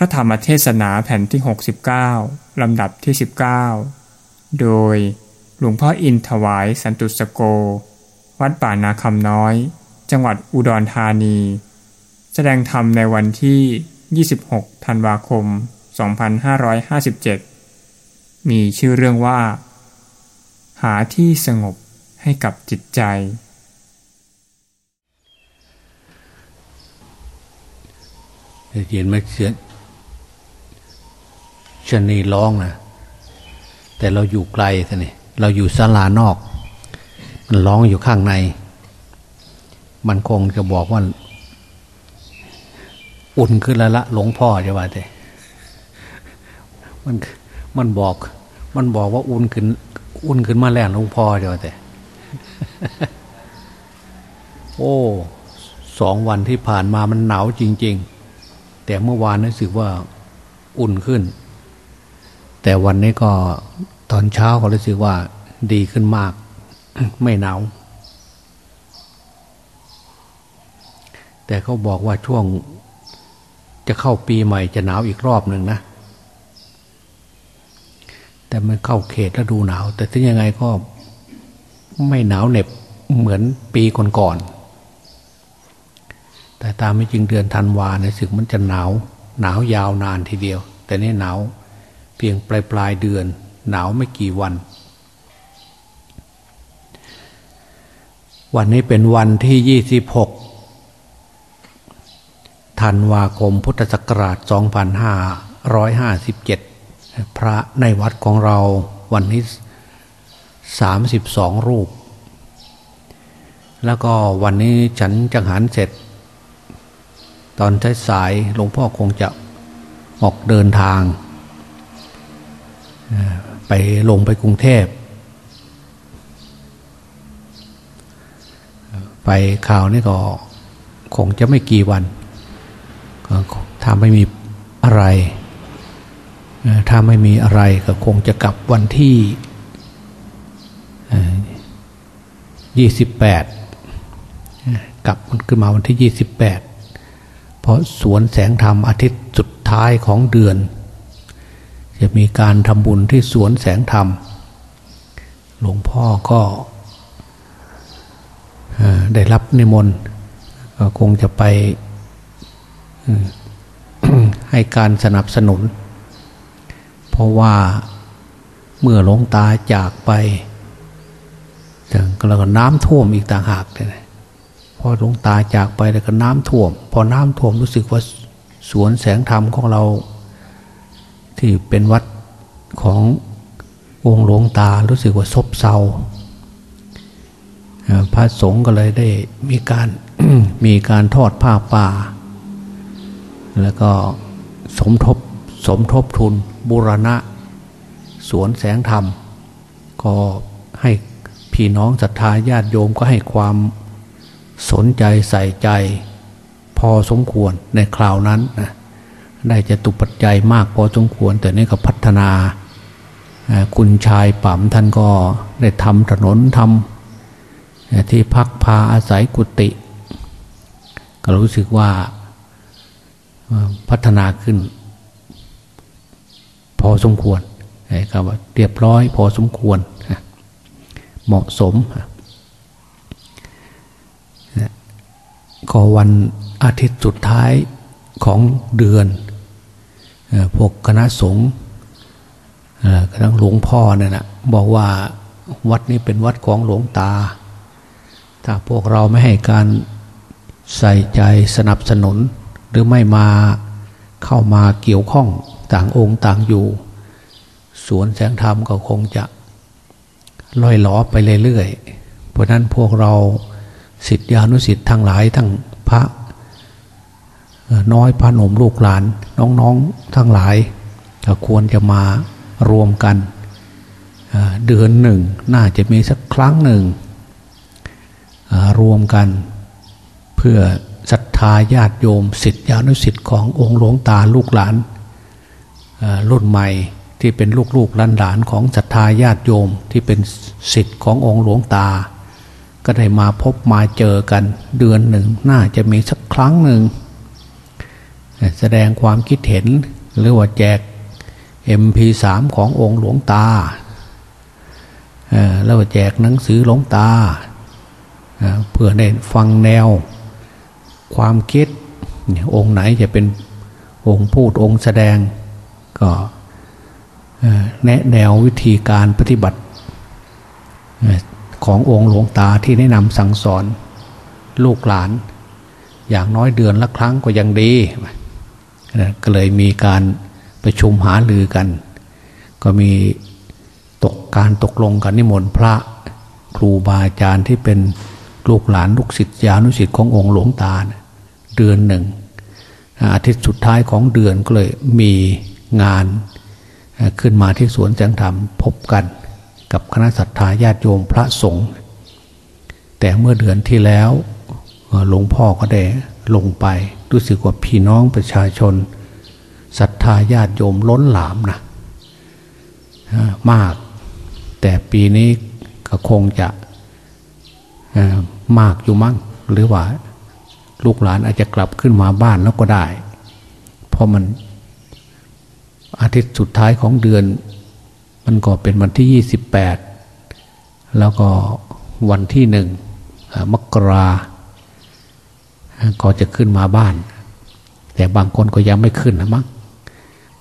ระธรรมเทศนาแผ่นที่ 69 ลำดับที่ 19 โดยหลวงพ่ออินถวายสันตุสโก วัดป่านาคำน้อย จังหวัดอุดรธานี แสดงธรรมในวันที่ 26 ธันวาคม 2557 มีชื่อเรื่องว่า หาที่สงบให้กับจิตใจเห็นไหมเสีย ชนีร้องนะแต่เราอยู่ไกลท่านี่เราอยู่ศาลานอก มันร้องอยู่ข้างใน มันคงจะบอกว่า อุ่นขึ้นแล้วละหลวงพ่อจะว่าแต่มันมันบอก มันบอกว่าอุ่นขึ้น อุ่นขึ้นมาแล้วหลวงพ่อจะว่าแต่โอ้สองวันที่ผ่านมามันหนาวจริง ๆ แต่เมื่อวานรู้สึกว่าอุ่นขึ้น แต่วันนี้ก็ตอนเช้าก็รู้สึกว่าดีขึ้นมาก ไม่หนาวแต่เขาบอกว่าช่วงจะเข้าปีใหม่จะหนาวอีกรอบหนึ่งนะ แต่มันเข้าเขตฤดูหนาว แต่ถึงยังไงก็ไม่หนาวเหน็บเหมือนปีก่อนๆแต่ตามไม่จริงเดือนธันวาเนี่ยสึกมันจะหนาว หนาวยาวนานทีเดียว แต่นี่หนาว พียงปลายปลายเดือน หนาวไม่กี่วัน วันนี้เป็นวันที่ยี่สิบหกธันวาคมพุทธศักราช 2557 พระในวัดของเราวันนี้ 32 รูป แล้วก็วันนี้ฉันจังหันเสร็จ ตอนใช้สายหลวงพ่อคงจะออกเดินทาง ไปลงไปกรุงเทพ ไปข่าวนี่ก็คงจะไม่กี่วันถ้าไม่มีอะไร ถ้าไม่มีอะไรก็คงจะกลับวันที่ยี่สิบแปดกลับขึ้นมาวันที่ยี่สิบแปดเพราะสวนแสงธรรมอาทิตย์สุดท้ายของเดือน จะมีการทำบุญที่สวนแสงธรรม หลวงพ่อก็ได้รับนิมนต์ก็คงจะไปให้การสนับสนุน เพราะว่าเมื่อหลวงตาจากไปแล้วก็น้ำท่วมอีกต่างหากเลยพอหลวงตาจากไปแล้วก็น้ำท่วม พอน้ำท่วมรู้สึกว่าสวนแสงธรรมของเรา ที่เป็นวัดขององค์หลวงตารู้สึกว่าซบเซาพระสงฆ์ก็เลยได้มีการมีการทอดผ้าป่า แล้วก็สมทบสมทบทุนบูรณะ สวนแสงธรรม ก็ให้พี่น้องศรัทธาญาติโยมก็ให้ความสนใจใส่ใจ พอสมควรในคราวนั้นนะ ได้จะตุปัจจัยมากพอสมควร แต่นี่ก็พัฒนาคุณชายป๋มท่านก็ได้ทำถนนทำที่พักพาอาศัยกุฏิก็รู้สึกว่าพัฒนาขึ้น พอสมควรครับว่าเรียบร้อยพอสมควร เหมาะสม ก็วันอาทิตย์สุดท้ายของเดือน พวกคณะสงฆ์กระทั้งหลวงพ่อเนี่ยนะบอกว่าวัดนี้เป็นวัดของหลวงตา ถ้าพวกเราไม่ให้การใส่ใจสนับสนุน หรือไม่มาเข้ามาเกี่ยวข้องต่างองค์ต่างอยู่ สวนแสงธรรมก็คงจะลอยหลอไปเรื่อยๆเพราะนั้นพวกเราสิทธิอนุสิทธิ์ทั้งหลายทั้งพระ น้อยพระนมลูกหลานน้องๆทั้งหลายควรจะมารวมกันเดือนหนึ่งน่าจะมีสักครั้งหนึ่งรวมกันเพื่อศรัทธาญาติโยมสิทธิอนุสิทธิ์ขององค์หลวงตาลูกหลานรุ่นใหม่ที่เป็นลูกๆหลานๆของศรัทธาญาติโยมที่เป็นสิทธิ์ขององค์หลวงตา ก็ได้มาพบมาเจอกันเดือนหนึ่งน่าจะมีสักครั้งหนึ่ง แสดงความคิดเห็นหรือว่าแจก MP3 ขององค์หลวงตาแล้วแจกหนังสือหลวงตาเพื่อได้ฟังแนว ความคิดองค์ไหนจะเป็นองค์พูดองค์แสดงก็แนะแนววิธีการปฏิบัติขององค์หลวงตาที่แนะนำสั่งสอนลูกหลาน อย่างน้อยเดือนละครั้งก็ยังดี ก็เลยมีการประชุมหาลือกัน ก็มีตกการตกลงกันนิมนต์พระครูบาอาจารย์ที่เป็นลูกหลานลูกศิษยานุศิษย์ขององค์หลวงตาเดือนหนึ่ง อาทิตย์สุดท้ายของเดือนก็เลยมีงานขึ้นมาที่สวนแสงธรรมพบกันกับคณะสัตยาญาติโยมพระสงฆ์แต่เมื่อเดือนที่แล้วหลวงพ่อก็ได้ลงไป รู้สึกว่าพี่น้องประชาชนศรัทธาญาติโยมล้นหลามนะมาก แต่ปีนี้ก็คงจะมากอยู่มั้งหรือว่า ลูกหลานอาจจะกลับขึ้นมาบ้านแล้วก็ได้ เพราะมันอาทิตย์สุดท้ายของเดือน มันก็เป็นวันที่ยี่สิบแปดแล้วก็วันที่หนึ่งมกรา ก็จะขึ้นมาบ้าน แต่บางคนก็ยังไม่ขึ้นนะมั้ง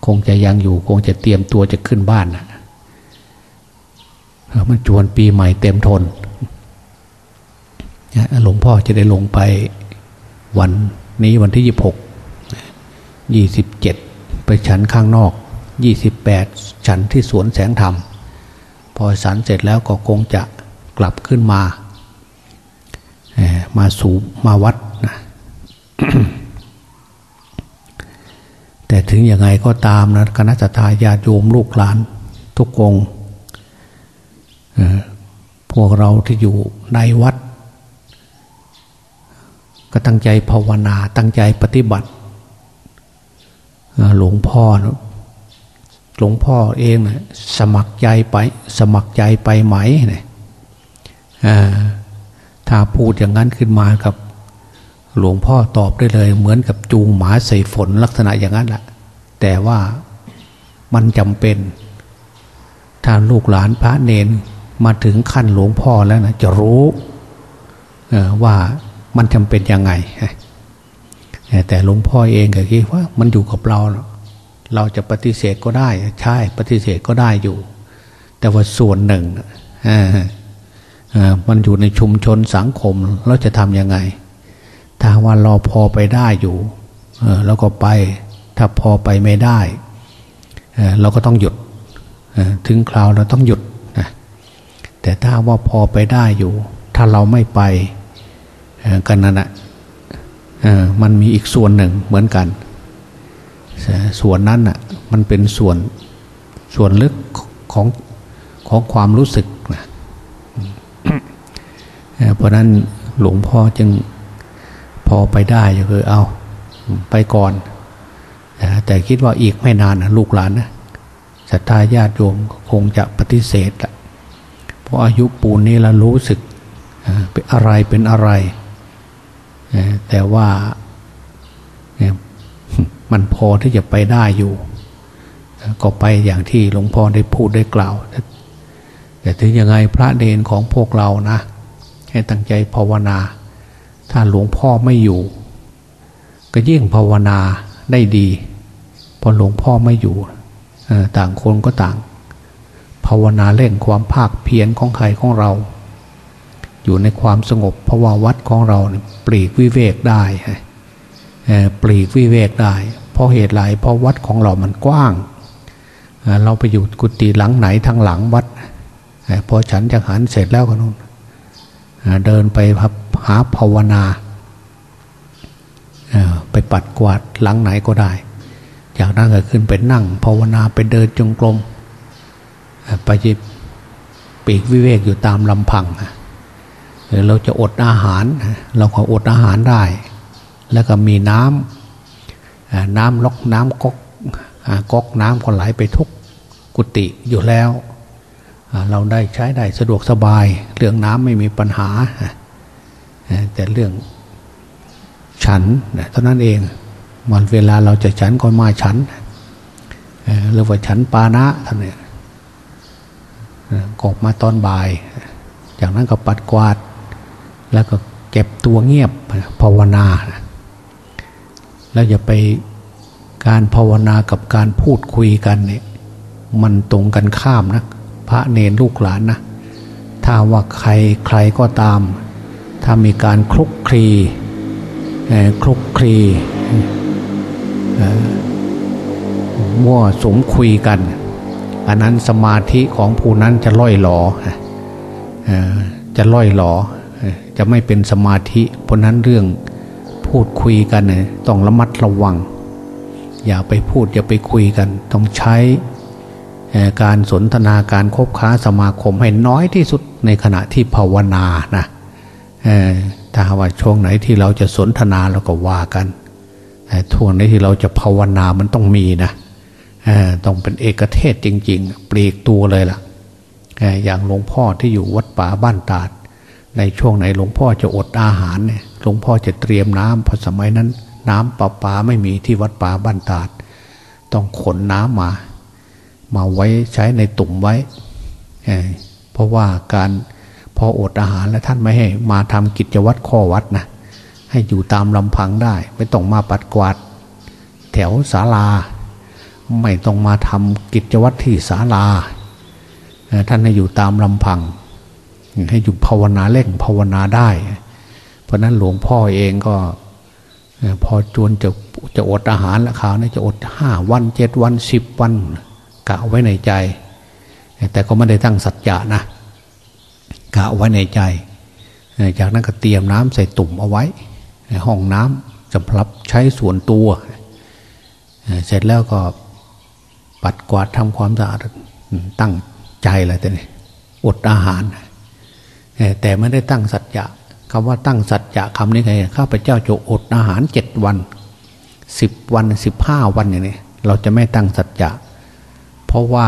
คงจะยังอยู่คงจะเตรียมตัวจะขึ้นบ้านนะมันจวนปีใหม่เต็มทนหลวงพ่อจะได้ลงไปวันนี้วันที่ยี่หกยี่สิบเจ็ดไปฉันข้างนอกยี่สิบแปดฉันที่สวนแสงธรรม พอฉันเสร็จแล้วก็คงจะกลับขึ้นมา มาสู่มาวัด แต่ถึงยังไงก็ตามนะคณะทาญาโยมลูกหลานทุกองพวกเราที่อยู่ในวัด ก็ตั้งใจภาวนาตั้งใจปฏิบัติหลวงพ่อหลวงพ่อเองนะสมัครใจไป สมัครใจไปไหมเนี่ยถ้าพูดอย่างนั้นขึ้นมากับ หลวงพ่อตอบได้เลย เหมือนกับจูงหมาใส่ฝนลักษณะอย่างนั้นแหละแต่ว่ามันจำเป็น ถ้าลูกหลานพระเนนมาถึงขั้นหลวงพ่อแล้วนะจะรู้ว่ามันจำเป็นยังไง แต่หลวงพ่อเองก็คิดว่ามันอยู่กับเรา เราจะปฏิเสธก็ได้ ใช่ปฏิเสธก็ได้อยู่ แต่ว่าส่วนหนึ่งมันอยู่ในชุมชนสังคมเราจะทำยังไง ถ้าว่าเราพอไปได้อยู่แล้วก็ไปถ้าพอไปไม่ได้ เราก็ต้องหยุดถึงคราวเราต้องหยุดแต่ถ้าว่าพอไปได้อยู่ ถ้าเราไม่ไปกันนั่นแหะมันมีอีกส่วนหนึ่งเหมือนกัน ส่วนนั้นอะมันเป็นส่วนส่วนลึกของของความรู้สึกนะเพราะนั้นหลวงพ่อจึง พอไปได้ก็คือเอาไปก่อนแต่คิดว่าอีกไม่นานนะลูกหลานนะศรัทธาญาติโยมคงจะปฏิเสธละเพราะอายุปูนนี้เรารู้สึกเป็นอะไรเป็นอะไร แต่ว่ามันพอที่จะไปได้อยู่ ก็ไปอย่างที่หลวงพ่อได้พูดได้กล่าว แต่ถึงยังไงพระเดนของพวกเรานะ ให้ตั้งใจภาวนา ถ้าหลวงพ่อไม่อยู่ ก็ยิ่งภาวนาได้ดี พอหลวงพ่อไม่อยู่ ต่างคนก็ต่าง ภาวนาเล่นความภาคเพียรของใครของเรา อยู่ในความสงบเพราะว่าวัดของเราปลีกวิเวกได้ปลีกวิเวกได้ เพราะเหตุไรเพราะวัดของเรามันกว้าง เราไปอยู่กุฏิหลังไหนทางหลังวัดพอฉันจะหันเสร็จแล้วก็นู่น เดินไปหาภาวนาไปปัดกวาดหลังไหนก็ได้ จากนั้นก็ขึ้นไปนั่ง ภาวนาไปเดินจงกรมไปจิปีกวิเวกอยู่ตามลำพังเราจะอดอาหาร เราก็อดอาหารได้ แล้วก็มีน้ำน้ำล็อกน้ำก๊อกก๊อกน้ำก็ไหลไปทุกกุฏิอยู่แล้ว เราได้ใช้ได้สะดวกสบาย เรื่องน้ำไม่มีปัญหา แต่เรื่องฉันเท่านั้นเองวันเวลาเราจะฉันก็มาฉันหรือว่าฉันปานะท่านเนี่ยกบมาตอนบ่าย จากนั้นก็ปัดกวาด แล้วก็เก็บตัวเงียบภาวนา แล้วอย่าไปการภาวนากับการพูดคุยกันเนี่ยมันตรงกันข้ามนะ พระเนรลูกหลานนะถ้าว่าใครใครก็ตาม ถ้ามีการคลุกคลีคลุกคลีมั่วสมคุยกัน อันนั้นสมาธิของผู้นั้นจะล่อยหลอจะล่อยหลอจะไม่เป็นสมาธิ เพราะนั้นเรื่องพูดคุยกันต้องระมัดระวัง อย่าไปพูดอย่าไปคุยกัน ต้องใช้ การสนทนาการคบค้าสมาคมให้น้อยที่สุดในขณะที่ภาวนานะถ้าว่าช่วงไหนที่เราจะสนทนาเราก็ว่ากันท่วงไหนที่เราจะภาวนามันต้องมีนะต้องเป็นเอกเทศจริง ๆ ปลีกตัวเลยล่ะอย่างหลวงพ่อที่อยู่วัดป่าบ้านตาด ในช่วงไหนหลวงพ่อจะอดอาหารเนี่ยหลวงพ่อจะเตรียมน้ำเพราะสมัยนั้น น้ำประปาไม่มีที่วัดป่าบ้านตาด ต้องขนน้ำมา มาไว้ใช้ในตุ่มไว้ เพราะว่าการพออดอาหารแล้วท่านไม่ให้มาทำกิจวัตรข้อวัดนะให้อยู่ตามลำพังได้ ไม่ต้องมาปัดกวาด แถวศาลา ไม่ต้องมาทำกิจวัตรที่ศาลา ท่านให้อยู่ตามลำพัง ให้อยู่ภาวนาเล่งภาวนาได้ เพราะนั้นหลวงพ่อเองก็พอจวนจะจะอดอาหารแล้วคราวนี้จะอดห้าวันเจ็ดวันสิบวัน กะไว้ในใจ แต่ก็ไม่ได้ตั้งสัจจะนะกะไว้ในใจ จากนั้นก็เตรียมน้ำใส่ตุ่มเอาไว้ในห้องน้ำสำหรับใช้ส่วนตัว เสร็จแล้วก็ปัดกวาดทำความสะอาดตั้งใจอะไรแต่นี่อดอาหาร แต่ไม่ได้ตั้งสัจจะคำว่าตั้งสัจจะคำนี้ไงข้าพเจ้าจะอดอาหารเจ็ดวันสิบวันสิบห้าวันอย่างนี้เราจะไม่ตั้งสัจจะ เพราะว่า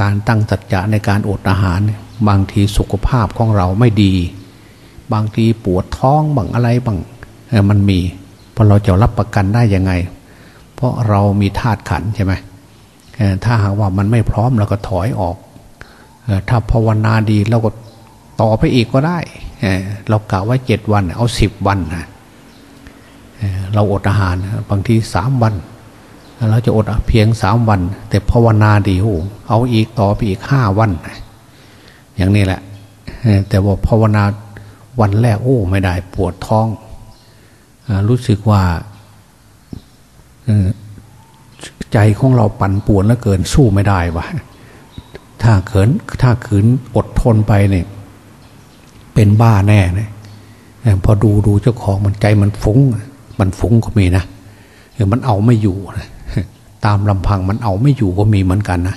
การตั้งสัจจะในการอดอาหาร บางทีสุขภาพของเราไม่ดี บางทีปวดท้องบางอะไรบางมันมีพราะเราจะรับประกันได้ยังไง เพราะเรามีธาตุขันใช่ไหมถ้าหากว่ามันไม่พร้อมเราก็ถอยออก ถ้าภาวนาดีเราก็ต่อไปอีกก็ได้ เรากล่าวว่าเจ็ดวันเอาสิบวันนะเราอดอาหารบางทีสามวัน เราจะอดเพียงสามวัน แต่ภาวนาดีโอ้เอาอีกต่อไปอีกห้าวัน อย่างนี้แหละ แต่ว่าภาวนาวันแรกโอ้ ไม่ได้ปวดท้องรู้สึกว่าใจของเราปั่นป่วนแล้วเกินสู้ไม่ได้วะถ้าเขินถ้าขืนอดทนไปเนี่ย เป็นบ้าแน่นี่พอดูดูเจ้าของมันใจมันฟุง้ง มันฟุ้งก็มีนะมันเอาไม่อยู่นะ ตามลำพังมันเอาไม่อยู่ก็มีเหมือนกันนะ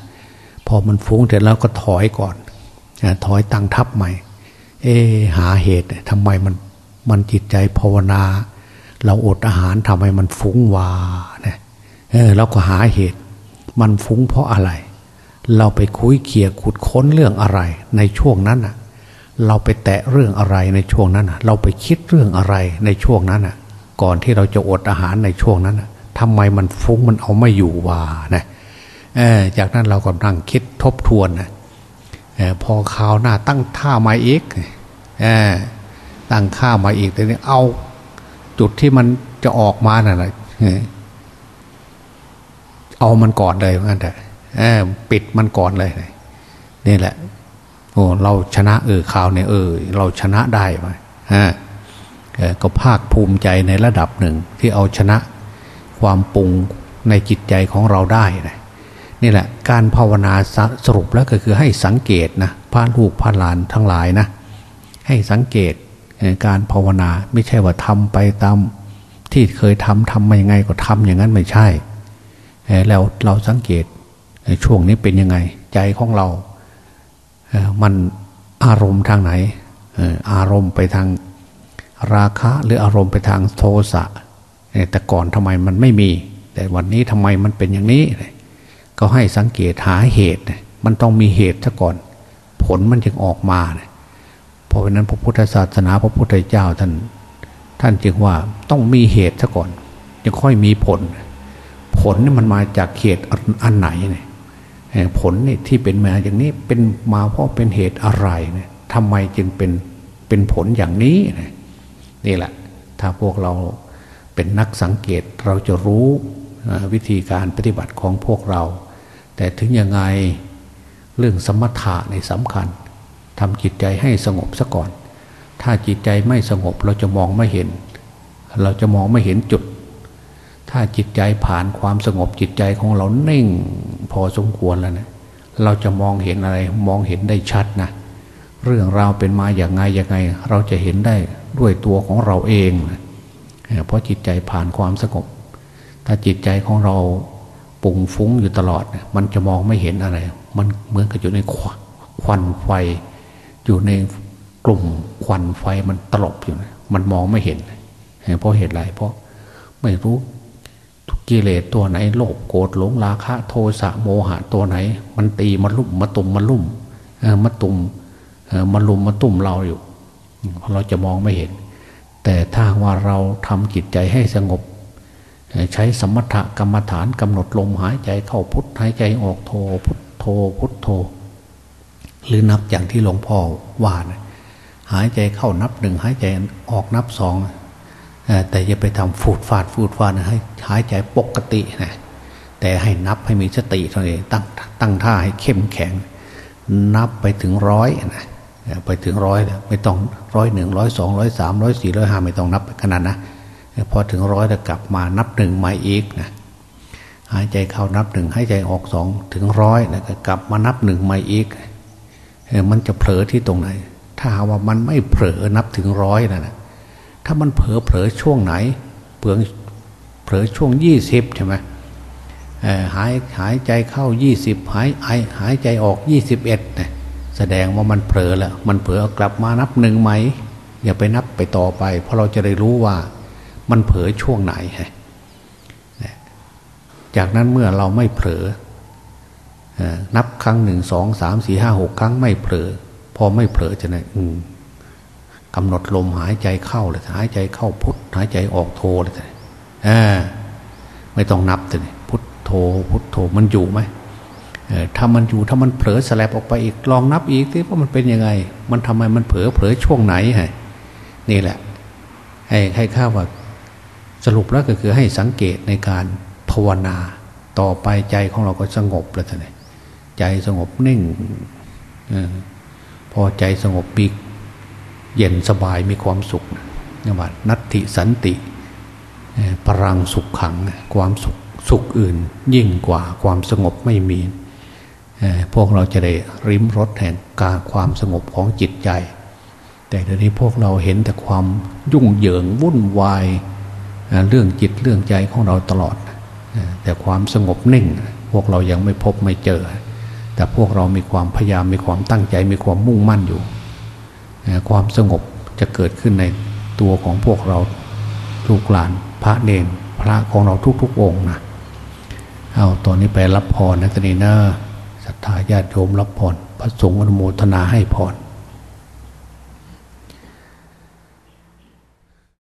พอมันฟุ้งเสร็จแล้วก็ถอยก่อนถอยตั้งทับใหม่ เอหาเหตุทำไมมันมันจิตใจภาวนา เราอดอาหารทำไมมันฟุ้งวาเนี่ยเออเราก็หาเหตุ มันฟุ้งเพราะอะไร เราไปคุยเคียขุดค้นเรื่องอะไร ในช่วงนั้นอะ เราไปแตะเรื่องอะไรในช่วงนั้นอะ เราไปคิดเรื่องอะไรในช่วงนั้นอะ ก่อนที่เราจะอดอาหารในช่วงนั้นอะ ทำไมมันฟุ้งมันเอาไม่อยู่วานะจากนั้นเราก็นั่งคิดทบทวนนะพอข่าวหน้าตั้งท่ามาอีกตั้งข้ามาอีกแต่นี้เอาจุดที่มันจะออกมาน่ะเอามันก่อนเลยงั้นแต่ปิดมันก่อนเลยนี่แหละโอ้เราชนะเออข่าวเนี่ยเออ เราชนะได้ไหมฮะก็ภาคภูมิใจในระดับหนึ่งที่เอาชนะ ความปรุงในจิตใจของเราได้นะนี่แหละการภาวนาสรุปแล้วก็คือให้สังเกตนะพระลูกพระหลานทั้งหลายนะให้สังเกตการภาวนาไม่ใช่ว่าทำไปตามที่เคยทำทำมายังไงก็ทำอย่างนั้นไม่ใช่แล้วเราสังเกตช่วงนี้เป็นยังไง ใจของเรา มันอารมณ์ทางไหน อารมณ์ไปทางราคะหรืออารมณ์ไปทางโทสะ แต่ก่อนทำไมมันไม่มี แต่วันนี้ทำไมมันเป็นอย่างนี้ ก็ให้สังเกตหาเหตุ มันต้องมีเหตุซะก่อน ผลมันจึงออกมาเพราะฉะนั้นพระพุทธศาสนาพระพุทธเจ้าท่านท่านจึงว่าต้องมีเหตุซะก่อนจะค่อยมีผล ผลนี่มันมาจากเหตุอันไหนเนี่ยผลนี่ที่เป็นมาอย่างนี้เป็นมาเพราะเป็นเหตุอะไรเนี่ยทำไมจึงเป็นเป็นผลอย่างนี้นี่แหละ ถ้าพวกเรา เป็นนักสังเกตเราจะรู้วิธีการปฏิบัติของพวกเรา แต่ถึงยังไงเรื่องสมถะในสำคัญทำจิตใจให้สงบซะก่อน ถ้าจิตใจไม่สงบเราจะมองไม่เห็น เราจะมองไม่เห็นจุด ถ้าจิตใจผ่านความสงบจิตใจของเราเน่งพอสมควรแล้วเนะเราจะมองเห็นอะไรมองเห็นได้ชัดนะเรื่องราวเป็นมาอย่างไงอย่างไง เราจะเห็นได้ด้วยตัวของเราเอง เพราะจิตใจผ่านความสงบ ถ้าจิตใจของเราปุ่งฟุ้งอยู่ตลอด มันจะมองไม่เห็นอะไร มันเหมือนกับอยู่ในควันไฟ อยู่ในกลุ่มควันไฟมันตลบอยู่มันมองไม่เห็น เพราะเหตุไร เพราะไม่รู้กิเลสตัวไหน โลภโกรธหลงราคะ โทสะโมหะตัวไหน มันตีมาลุ่มมาตุ่มมาลุ่มมาตุ่มมาลุมมาตุ่มเราอยู่เราจะมองไม่เห็น แต่ถ้าว่าเราทำจิตใจให้สงบ ใช้สมถกรรมฐานกำหนดลมหายใจเข้าพุทหายใจออกโทพุทโทพุทโท หรือนับอย่างที่หลวงพ่อว่านะหายใจเข้านับหนึ่งหายใจออกนับสองแต่อย่าไปทำฟูดฟาดฟูดฟาดนะให้หายใจปกตินะแต่ให้นับให้มีสติเท่านั้นตั้งตั้งท่าให้เข้มแข็ง นับไปถึงร้อยนะ ไปถึงร้อยไม่ต้องร้อยหนึ่งร้อยสองร้อยสามร้อยสี่ร้อยห้าไม่ต้องนับขนาดนะพอถึงร้อยจะกลับมานับหนึ่งใหม่อีกนะหายใจเข้านับหนึ่งหายใจออกสองถึงร้อยแล้วก็กลับมานับหนึ่งใหม่อีกมันจะเผลอที่ตรงไหน ถ้าว่ามันไม่เผลอนับถึงร้อยนะนะถ้ามันเผลอเผลอช่วงไหนเปลืองเผลอช่วงยี่สิบใช่ไหมหายหายใจเข้ายี่สิบหายไอหายใจออกยี่สิบเอ็ดนะ แสดงว่ามันเผลอแล้วมันเผลอกลับมานับหนึ่งไหม อย่าไปนับไปต่อไป เพราะเราจะได้รู้ว่ามันเผลอช่วงไหนจากนั้นเมื่อเราไม่เผลอนับครั้งหนึ่งสองสามสี่ห้าหกครั้งไม่เผลอ พอไม่เผลอจะไหนกำหนดลมหายใจเข้าเลยหายใจเข้าพุทหายใจออกโทเลยไม่ต้องนับเลยพุทโทพุทโทมันอยู่ไหม ถ้ามันอยู่ถ้ามันเผลอสลับออกไปอีกลองนับอีกที่ว่ามันเป็นยังไง มันทำไมมันเผลอเผลอช่วงไหนฮะนี่แหละให้ให้ข้าว่าสรุปแล้วก็คือให้สังเกตในการภาวนาต่อไปใจของเราก็สงบแล้วท่านใจสงบนิ่งอพอใจสงบปีกเย็นสบายมีความสุขนี่ว่านัตติสันติพลังสุขขังความสุขสุขอื่น ยิ่งกว่าความสงบไม่มี พวกเราจะได้ริมรถแห่งการความสงบของจิตใจ แต่เดี๋ยวนี้พวกเราเห็นแต่ความยุ่งเหยิงวุ่นวายเรื่องจิตเรื่องใจของเราตลอด แต่ความสงบนิ่ง พวกเรายังไม่พบไม่เจอ แต่พวกเรามีความพยายามมีความตั้งใจมีความมุ่งมั่นอยู่ ความสงบจะเกิดขึ้นในตัวของพวกเราลูกหลานพระเนนพระของเราทุกๆองค์นะเอาตอนนี้ไปรับพรนะตนีเนอร์ ศรัทธาญาติโยมรับพรพระสงฆ์อนุโมทนาให้พร